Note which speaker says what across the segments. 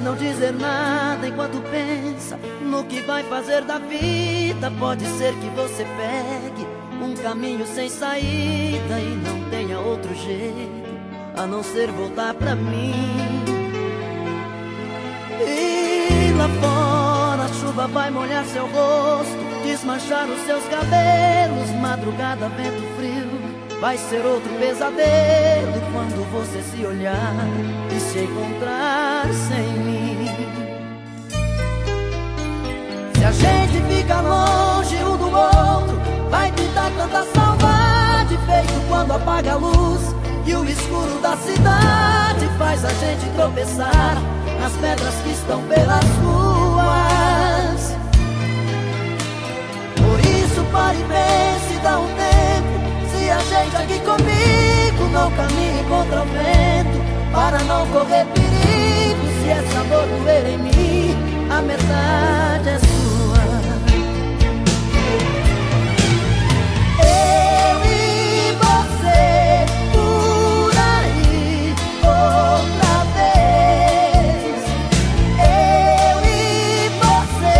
Speaker 1: não dizer nada enquanto pensa no que vai fazer da vida. Pode ser que você pegue um caminho sem saída e não tenha outro jeito a não ser voltar pra mim. E lá fora a chuva vai molhar seu rosto, desmanchar os seus cabelos, madrugada, vento frio. Vai ser outro pesadelo quando você se olhar e se encontrar sem mim. Se a gente fica longe um do outro, vai pintar tanta saudade, feito quando apaga a luz e o escuro da cidade faz a gente tropeçar nas pedras que estão pelas ruas. Por isso pare e pense, dá um aqui comigo não caminhe contra o vento Para não correr perigo Se essa dor doer em mim A metade é sua Eu e você por aí outra vez Eu e você,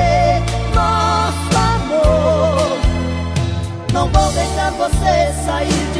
Speaker 1: nosso amor Não vou deixar você sair de.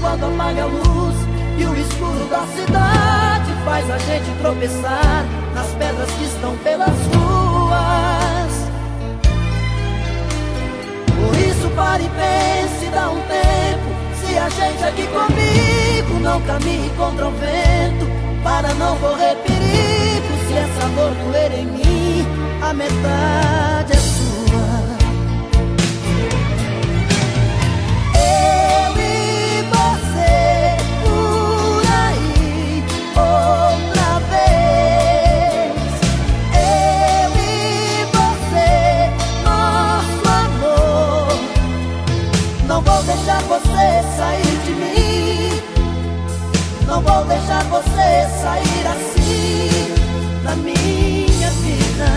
Speaker 1: quando apaga a luz E o escuro da cidade faz a gente tropeçar Nas pedras que estão pelas ruas. Por isso pare e pense, dá um tempo. Se a gente aqui comigo não caminhe contra o vento Para não correr perigo Se essa dor doer em mim A metade sair de mim. Não vou deixar você sair assim da minha vida.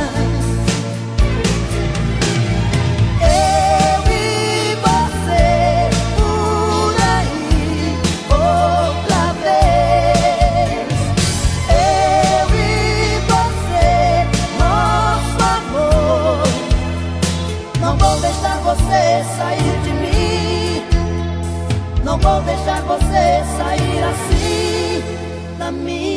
Speaker 1: Eu e você por aí outra vez. Eu e você, nosso amor. Não vou deixar você sair de mim. Não vou deixar você sair assim da minha.